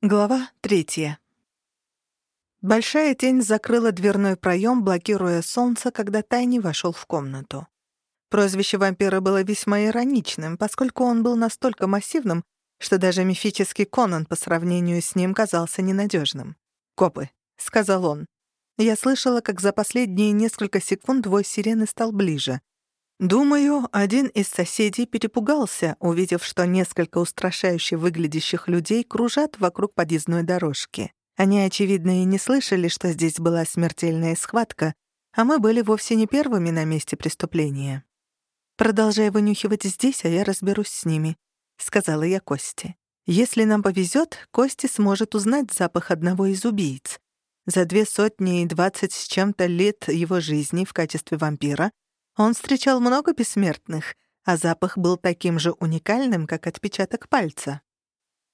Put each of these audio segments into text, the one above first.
Глава третья. Большая тень закрыла дверной проем, блокируя солнце, когда Тайни вошел в комнату. Прозвище вампира было весьма ироничным, поскольку он был настолько массивным, что даже мифический Конан по сравнению с ним казался ненадежным. «Копы», — сказал он. Я слышала, как за последние несколько секунд вой сирены стал ближе. Думаю, один из соседей перепугался, увидев, что несколько устрашающе выглядящих людей кружат вокруг подъездной дорожки. Они, очевидно, и не слышали, что здесь была смертельная схватка, а мы были вовсе не первыми на месте преступления. «Продолжай вынюхивать здесь, а я разберусь с ними», — сказала я Косте. «Если нам повезет, Кости сможет узнать запах одного из убийц. За две сотни и двадцать с чем-то лет его жизни в качестве вампира — он встречал много бессмертных, а запах был таким же уникальным, как отпечаток пальца.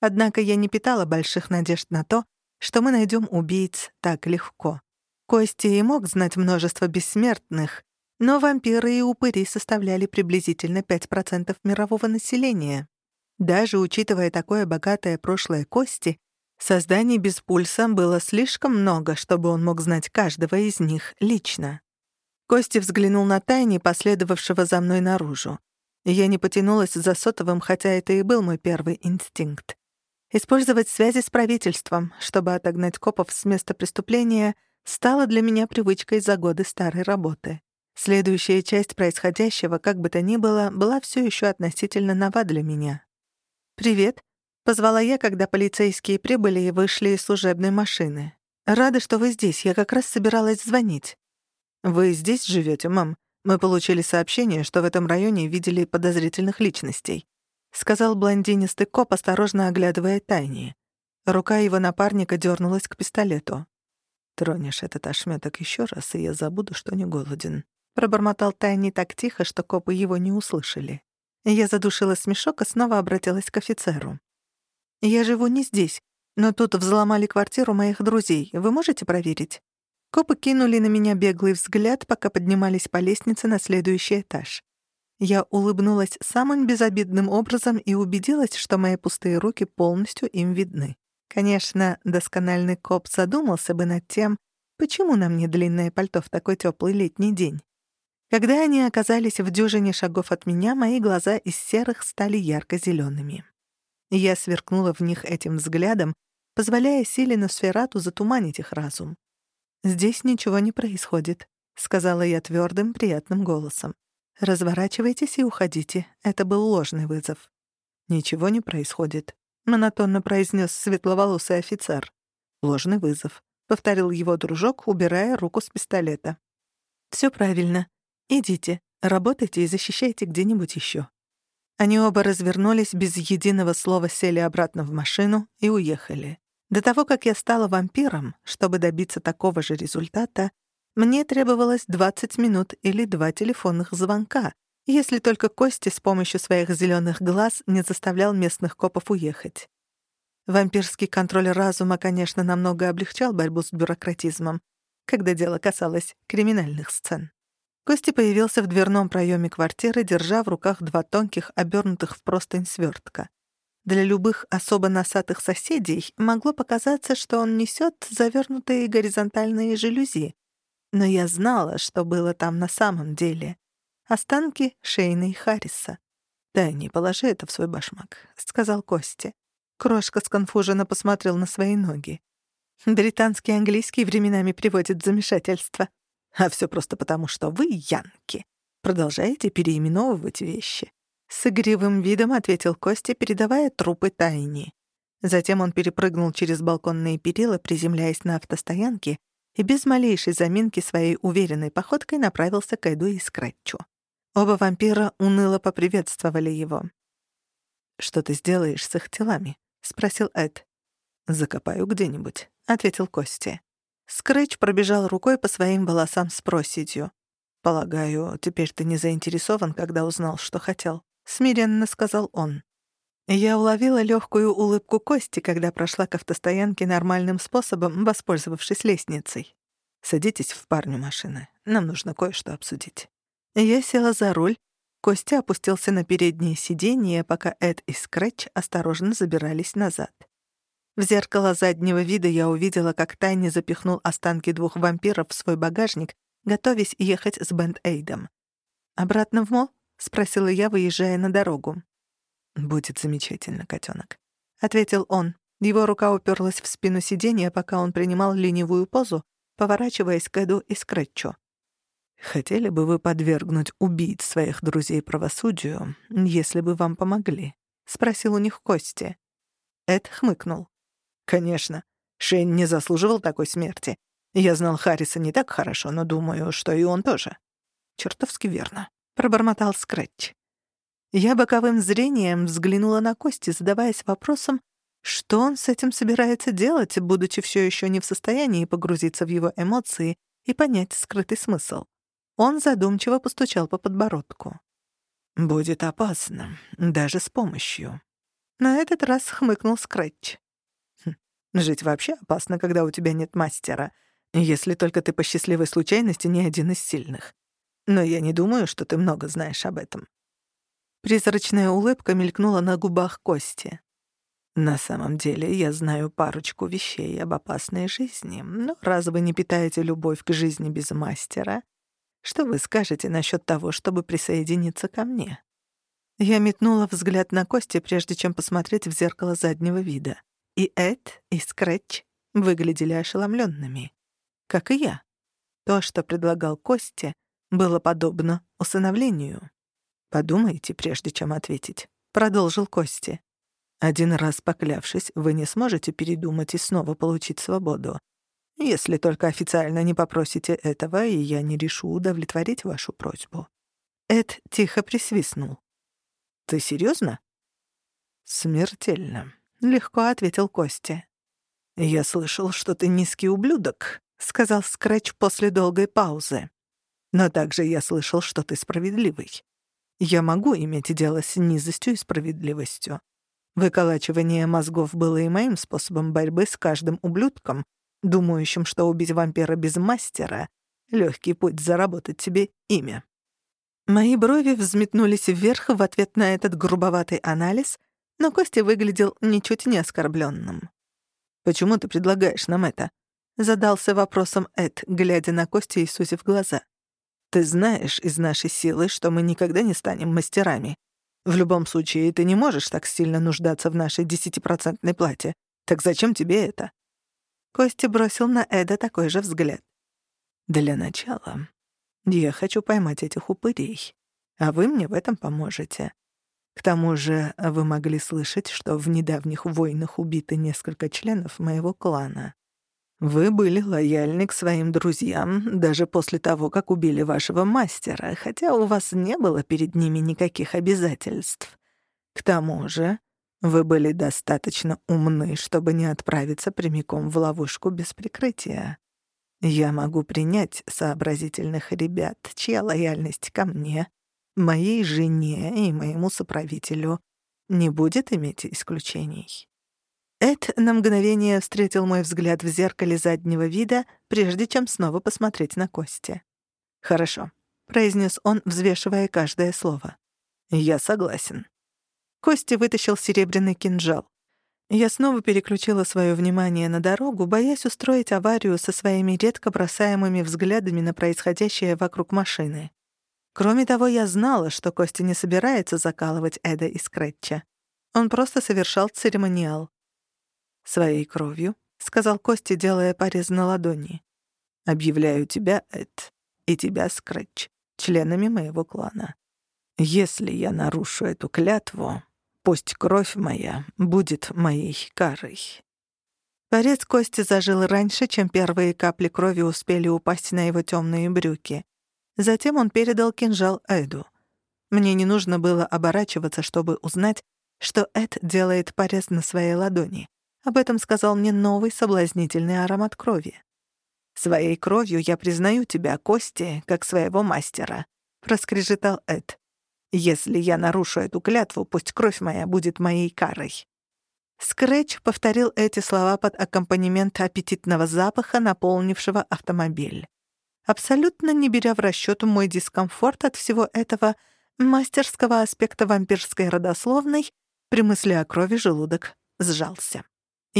Однако я не питала больших надежд на то, что мы найдем убийц так легко. Кости и мог знать множество бессмертных, но вампиры и упыри составляли приблизительно 5% мирового населения. Даже учитывая такое богатое прошлое Кости, созданий без пульса было слишком много, чтобы он мог знать каждого из них лично. Кости взглянул на Тайни, последовавшего за мной наружу. Я не потянулась за сотовым, хотя это и был мой первый инстинкт. Использовать связи с правительством, чтобы отогнать копов с места преступления, стало для меня привычкой за годы старой работы. Следующая часть происходящего, как бы то ни было, была все еще относительно нова для меня. «Привет», — позвала я, когда полицейские прибыли и вышли из служебной машины. «Рада, что вы здесь. Я как раз собиралась звонить». «Вы здесь живете, мам? Мы получили сообщение, что в этом районе видели подозрительных личностей», — сказал блондинистый коп, осторожно оглядывая Тайни. Рука его напарника дернулась к пистолету. «Тронешь этот ошметок еще раз, и я забуду, что не голоден», — пробормотал Тайни так тихо, что копы его не услышали. Я задушила смешок и снова обратилась к офицеру. «Я живу не здесь, но тут взломали квартиру моих друзей. Вы можете проверить?» Копы кинули на меня беглый взгляд, пока поднимались по лестнице на следующий этаж. Я улыбнулась самым безобидным образом и убедилась, что мои пустые руки полностью им видны. Конечно, доскональный коп задумался бы над тем, почему на мне длинное пальто в такой теплый летний день. Когда они оказались в дюжине шагов от меня, мои глаза из серых стали ярко-зелеными. Я сверкнула в них этим взглядом, позволяя Силину Сферату затуманить их разум. «Здесь ничего не происходит», — сказала я твердым, приятным голосом. «Разворачивайтесь и уходите. Это был ложный вызов». «Ничего не происходит», — монотонно произнес светловолосый офицер. «Ложный вызов», — повторил его дружок, убирая руку с пистолета. «Всё правильно. Идите, работайте и защищайте где-нибудь ещё». Они оба развернулись, без единого слова сели обратно в машину и уехали. До того, как я стала вампиром, чтобы добиться такого же результата, мне требовалось 20 минут или два телефонных звонка, если только Кости с помощью своих зеленых глаз не заставлял местных копов уехать. Вампирский контроль разума, конечно, намного облегчал борьбу с бюрократизмом, когда дело касалось криминальных сцен. Кости появился в дверном проеме квартиры, держа в руках два тонких, обернутых в простынь свертка. Для любых особо носатых соседей могло показаться, что он несет завернутые горизонтальные жалюзи. Но я знала, что было там на самом деле. Останки Шейна и Харриса. «Да, не положи это в свой башмак», — сказал Кости. Крошка сконфуженно посмотрел на свои ноги. Британский английский временами приводит в замешательство. А все просто потому, что вы, янки, продолжаете переименовывать вещи. С игривым видом ответил Костя, передавая трупы Тайни. Затем он перепрыгнул через балконные перила, приземляясь на автостоянке, и без малейшей заминки своей уверенной походкой направился к Эду и Скретчу. Оба вампира уныло поприветствовали его. «Что ты сделаешь с их телами?» — спросил Эд. «Закопаю где-нибудь», — ответил Костя. Скретч пробежал рукой по своим волосам с проседью. «Полагаю, теперь ты не заинтересован, когда узнал, что хотел?» Смиренно сказал он. Я уловила легкую улыбку Кости, когда прошла к автостоянке нормальным способом, воспользовавшись лестницей. «Садитесь в парню машины. Нам нужно кое-что обсудить». Я села за руль. Костя опустился на переднее сиденье, пока Эд и Скретч осторожно забирались назад. В зеркало заднего вида я увидела, как Тайни запихнул останки двух вампиров в свой багажник, готовясь ехать с Бенд-Эйдом. «Обратно в мол?» — спросила я, выезжая на дорогу. «Будет замечательно, котенок, ответил он. Его рука уперлась в спину сиденья, пока он принимал ленивую позу, поворачиваясь к Эду и Скретчу. «Хотели бы вы подвергнуть убийц своих друзей правосудию, если бы вам помогли?» — спросил у них Кости. Эд хмыкнул. «Конечно. Шейн не заслуживал такой смерти. Я знал Харриса не так хорошо, но думаю, что и он тоже». «Чертовски верно», — пробормотал Скретч. Я боковым зрением взглянула на Кости, задаваясь вопросом, что он с этим собирается делать, будучи все еще не в состоянии погрузиться в его эмоции и понять скрытый смысл? Он задумчиво постучал по подбородку. «Будет опасно, даже с помощью». На этот раз хмыкнул Скретч. «Хм, «Жить вообще опасно, когда у тебя нет мастера, если только ты по счастливой случайности не один из сильных. Но я не думаю, что ты много знаешь об этом». Призрачная улыбка мелькнула на губах Кости. На самом деле я знаю парочку вещей об опасной жизни, но раз вы не питаете любовь к жизни без мастера, что вы скажете насчет того, чтобы присоединиться ко мне?» Я метнула взгляд на Кости, прежде чем посмотреть в зеркало заднего вида. И Эд, и Скретч выглядели ошеломленными. Как и я. То, что предлагал Кости, было подобно усыновлению. «Подумайте, прежде чем ответить», — продолжил Кости. Один раз поклявшись, вы не сможете передумать и снова получить свободу. Если только официально не попросите этого, и я не решу удовлетворить вашу просьбу». Эд тихо присвистнул. «Ты серьезно? «Смертельно», — легко ответил Костя. «Я слышал, что ты низкий ублюдок», — сказал Скрэч после долгой паузы. «Но также я слышал, что ты справедливый. Я могу иметь дело с низостью и справедливостью. Выколачивание мозгов было и моим способом борьбы с каждым ублюдком, думающим, что убить вампира без мастера — легкий путь заработать себе имя. Мои брови взметнулись вверх в ответ на этот грубоватый анализ, но Костя выглядел ничуть не оскорбленным. «Почему ты предлагаешь нам это?» — задался вопросом Эд, глядя на Костю и сузив глаза. «Ты знаешь из нашей силы, что мы никогда не станем мастерами. В любом случае, ты не можешь так сильно нуждаться в нашей десятипроцентной плате. Так зачем тебе это?» Костя бросил на Эда такой же взгляд. «Для начала я хочу поймать этих упырей, а вы мне в этом поможете. К тому же вы могли слышать, что в недавних войнах убиты несколько членов моего клана. Вы были лояльны к своим друзьям даже после того, как убили вашего мастера, хотя у вас не было перед ними никаких обязательств. К тому же вы были достаточно умны, чтобы не отправиться прямиком в ловушку без прикрытия. Я могу принять сообразительных ребят, чья лояльность ко мне, моей жене и моему соправителю не будет иметь исключений. Эд на мгновение встретил мой взгляд в зеркале заднего вида, прежде чем снова посмотреть на Кости. «Хорошо», — произнес он, взвешивая каждое слово. «Я согласен». Кости вытащил серебряный кинжал. Я снова переключила свое внимание на дорогу, боясь устроить аварию со своими редко бросаемыми взглядами на происходящее вокруг машины. Кроме того, я знала, что Костя не собирается закалывать Эда и Скретча. Он просто совершал церемониал. «Своей кровью», — сказал Костя, делая порез на ладони. «Объявляю тебя, Эд, и тебя, Скретч, членами моего клана. Если я нарушу эту клятву, пусть кровь моя будет моей карой». Порез Кости зажил раньше, чем первые капли крови успели упасть на его темные брюки. Затем он передал кинжал Эду. Мне не нужно было оборачиваться, чтобы узнать, что Эд делает порез на своей ладони. Об этом сказал мне новый соблазнительный аромат крови. «Своей кровью я признаю тебя, Кости, как своего мастера», — проскрежетал Эд. «Если я нарушу эту клятву, пусть кровь моя будет моей карой». Скретч повторил эти слова под аккомпанемент аппетитного запаха, наполнившего автомобиль. Абсолютно не беря в расчет мой дискомфорт от всего этого мастерского аспекта вампирской родословной, при мысли о крови желудок сжался.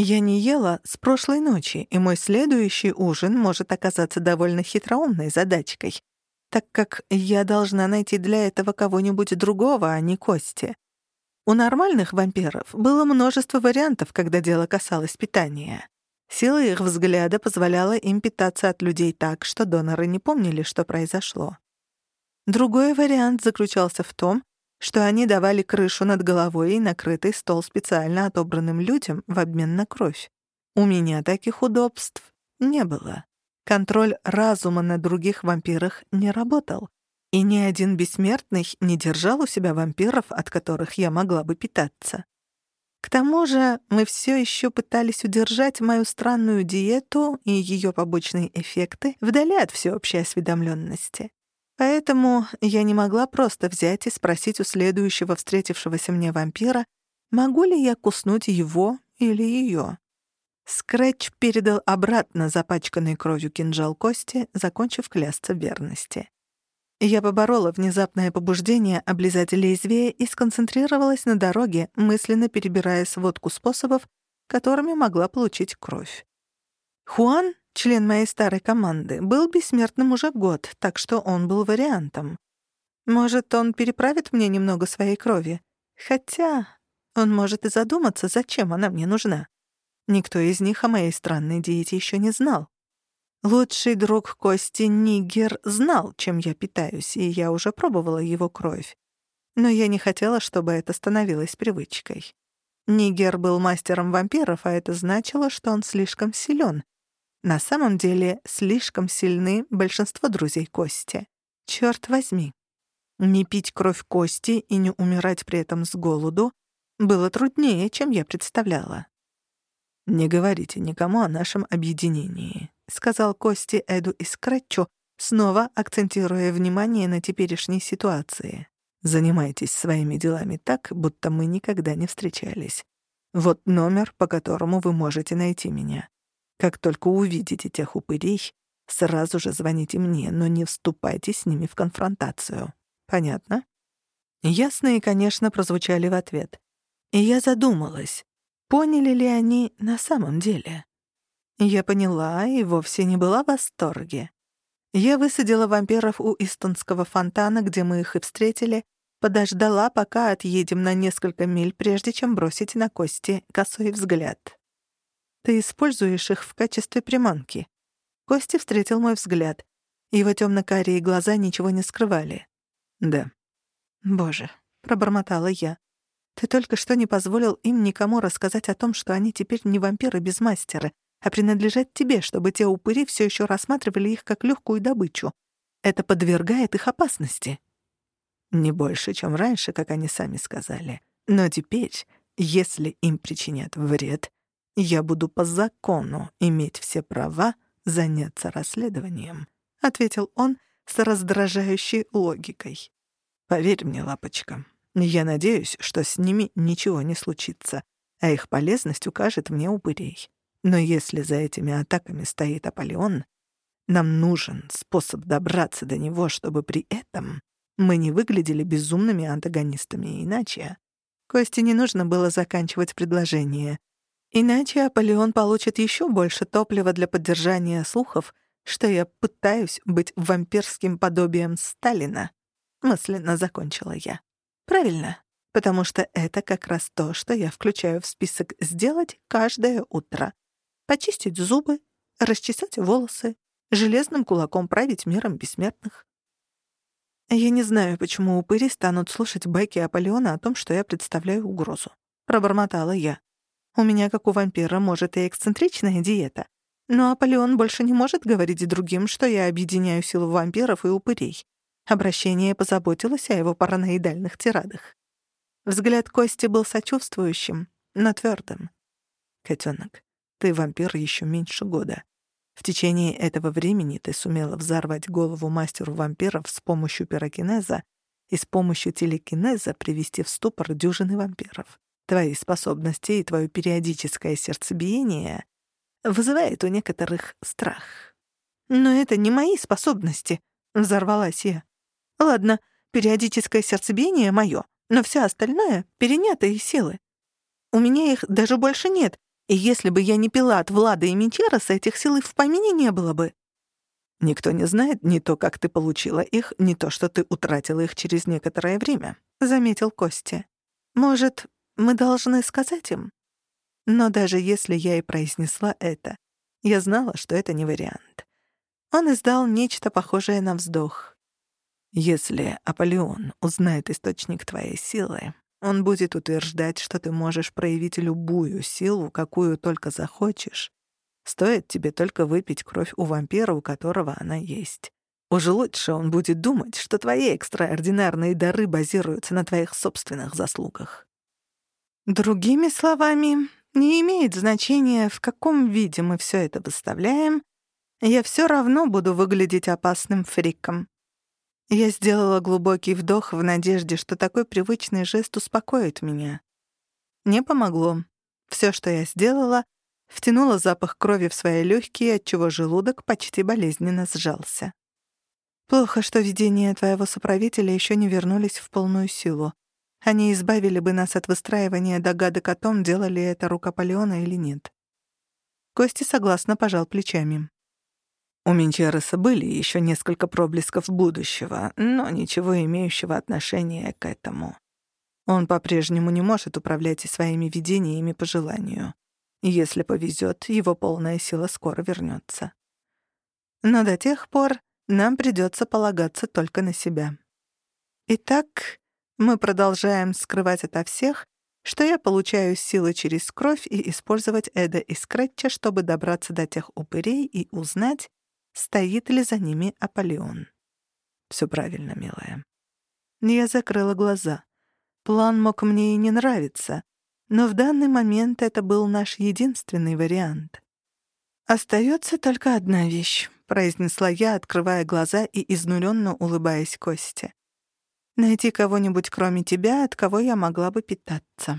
Я не ела с прошлой ночи, и мой следующий ужин может оказаться довольно хитроумной задачкой, так как я должна найти для этого кого-нибудь другого, а не Кости. У нормальных вампиров было множество вариантов, когда дело касалось питания. Сила их взгляда позволяла им питаться от людей так, что доноры не помнили, что произошло. Другой вариант заключался в том, что они давали крышу над головой и накрытый стол специально отобранным людям в обмен на кровь. У меня таких удобств не было. Контроль разума на других вампирах не работал, и ни один бессмертный не держал у себя вампиров, от которых я могла бы питаться. К тому же мы все еще пытались удержать мою странную диету и ее побочные эффекты вдали от всеобщей осведомленности. Поэтому я не могла просто взять и спросить у следующего встретившегося мне вампира, могу ли я куснуть его или ее. Скретч передал обратно запачканный кровью кинжал кости, закончив клясться верности. Я поборола внезапное побуждение облизать лезвие и сконцентрировалась на дороге, мысленно перебирая сводку способов, которыми могла получить кровь. Хуан член моей старой команды, был бессмертным уже год, так что он был вариантом. Может, он переправит мне немного своей крови? Хотя он может и задуматься, зачем она мне нужна. Никто из них о моей странной диете еще не знал. Лучший друг Кости Нигер знал, чем я питаюсь, и я уже пробовала его кровь. Но я не хотела, чтобы это становилось привычкой. Нигер был мастером вампиров, а это значило, что он слишком силен, на самом деле слишком сильны большинство друзей Кости. Черт возьми. Не пить кровь Кости и не умирать при этом с голоду было труднее, чем я представляла. «Не говорите никому о нашем объединении», — сказал Кости Эду и Скретчу, снова акцентируя внимание на теперешней ситуации. «Занимайтесь своими делами так, будто мы никогда не встречались. Вот номер, по которому вы можете найти меня. Как только увидите тех упырей, сразу же звоните мне, но не вступайте с ними в конфронтацию. Понятно? Ясные, конечно, прозвучали в ответ. И я задумалась, поняли ли они на самом деле. Я поняла и вовсе не была в восторге. Я высадила вампиров у Истонского фонтана, где мы их и встретили, подождала, пока отъедем на несколько миль, прежде чем бросить на кости косой взгляд. Ты используешь их в качестве приманки». Костя встретил мой взгляд. Его темно-карие глаза ничего не скрывали. «Да». «Боже», — пробормотала я. «Ты только что не позволил им никому рассказать о том, что они теперь не вампиры без мастера, а принадлежат тебе, чтобы те упыри все еще рассматривали их как легкую добычу. Это подвергает их опасности». Не больше, чем раньше, как они сами сказали. Но теперь, если им причинят вред, я буду по закону иметь все права заняться расследованием», — ответил он с раздражающей логикой. «Поверь мне, лапочка, я надеюсь, что с ними ничего не случится, а их полезность укажет мне упырей. Но если за этими атаками стоит Аполеон, нам нужен способ добраться до него, чтобы при этом мы не выглядели безумными антагонистами, иначе...» Косте не нужно было заканчивать предложение. Иначе Аполеон получит еще больше топлива для поддержания слухов, что я пытаюсь быть вампирским подобием Сталина. Мысленно закончила я. Правильно, потому что это как раз то, что я включаю в список сделать каждое утро. Почистить зубы, расчесать волосы, железным кулаком править миром бессмертных. Я не знаю, почему упыри станут слушать байки Аполеона о том, что я представляю угрозу. Пробормотала я. У меня, как у вампира, может и эксцентричная диета. Но Аполеон больше не может говорить другим, что я объединяю силу вампиров и упырей. Обращение позаботилось о его параноидальных тирадах. Взгляд Кости был сочувствующим, но твердым. «Котёнок, ты вампир еще меньше года. В течение этого времени ты сумела взорвать голову мастеру вампиров с помощью пирокинеза и с помощью телекинеза привести в ступор дюжины вампиров. Твои способности и твое периодическое сердцебиение вызывает у некоторых страх. «Но это не мои способности», — взорвалась я. «Ладно, периодическое сердцебиение — мое, но все остальное — перенятые силы. У меня их даже больше нет, И если бы я не пила от Влада и Мичероса, этих сил и в помине не было бы. Никто не знает ни то, как ты получила их, ни то, что ты утратила их через некоторое время», — заметил Костя. «Может, мы должны сказать им?» Но даже если я и произнесла это, я знала, что это не вариант. Он издал нечто похожее на вздох. «Если Аполеон узнает источник твоей силы, он будет утверждать, что ты можешь проявить любую силу, какую только захочешь. Стоит тебе только выпить кровь у вампира, у которого она есть. Уже лучше он будет думать, что твои экстраординарные дары базируются на твоих собственных заслугах. Другими словами, не имеет значения, в каком виде мы все это выставляем, я все равно буду выглядеть опасным фриком. Я сделала глубокий вдох в надежде, что такой привычный жест успокоит меня. Не помогло. Все, что я сделала, втянула запах крови в свои легкие, отчего желудок почти болезненно сжался. Плохо, что видения твоего соправителя еще не вернулись в полную силу. Они избавили бы нас от выстраивания догадок о том, делали это рукополеона или нет. Кости согласно пожал плечами. У Минчереса были еще несколько проблесков будущего, но ничего имеющего отношения к этому. Он по-прежнему не может управлять и своими видениями по желанию. Если повезет, его полная сила скоро вернется. Но до тех пор нам придется полагаться только на себя. Итак, мы продолжаем скрывать ото всех, что я получаю силы через кровь и использовать Эда и Скретча, чтобы добраться до тех упырей и узнать, стоит ли за ними Аполеон. Все правильно, милая. Я закрыла глаза. План мог мне и не нравиться, но в данный момент это был наш единственный вариант. «Остается только одна вещь», — произнесла я, открывая глаза и изнуренно улыбаясь Косте. «Найти кого-нибудь кроме тебя, от кого я могла бы питаться».